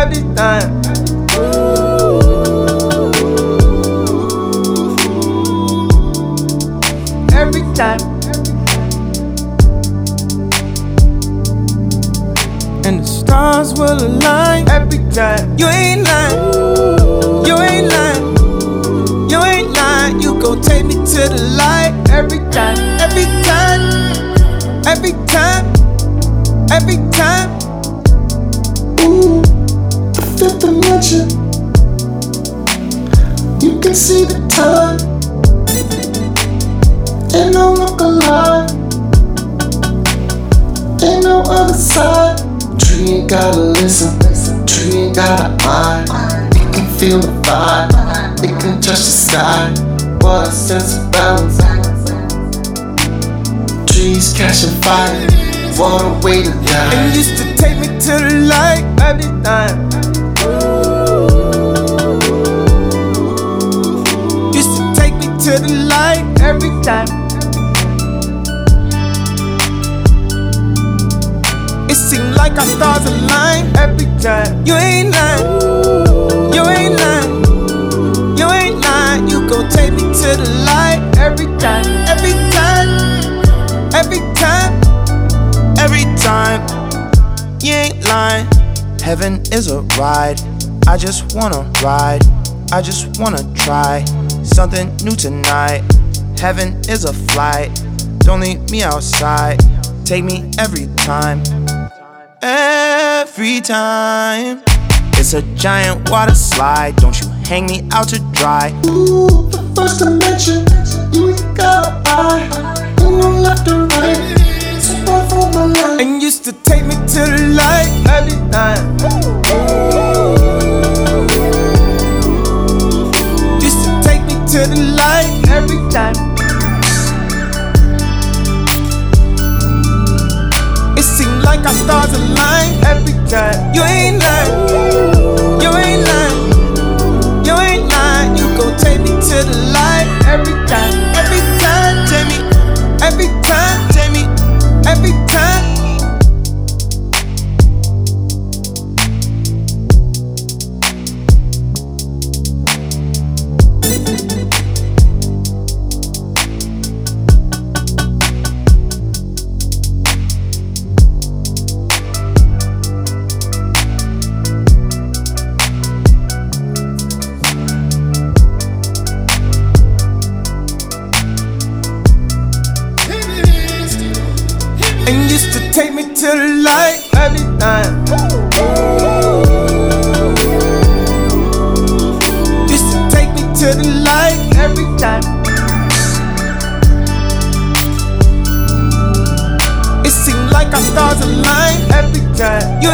every time. Every time. And the stars will align every time. You ain't lying. You ain't lying. You ain't lying. You gon' take me to the light every time. Every time. Every time. Every time. Dimension. You can see the time. Ain't no look alive. Ain't no other side. Tree ain't gotta listen. Tree ain't gotta mind. It can feel the vibe. It can touch the sky. What a sense of balance. Trees catching fire. What a way to die. And used to take me to the light every time. Light every time. It seemed like our stars align every time. You ain't lying. You ain't lying. You ain't lying. You gon' take me to the light every time. Every time. Every time. Every time. You ain't lying. Heaven is a ride. I just wanna ride. I just wanna try something new tonight. Heaven is a flight. Don't leave me outside. Take me every time. Every time. It's a giant water slide. Don't you hang me out to dry. Ooh, the first dimension. You ain't got a eye. Ain't no left or right. So far from my life. And used to take me to the light every time. To the light every time. It seemed like our stars align every time. You ain't lying. You ain't lying. You ain't lying. You gon' take me to the light every time. Every time, me. Every time, me. Every and used to take me to the light every time. Used to take me to the light every time. It seemed like our stars align every time. You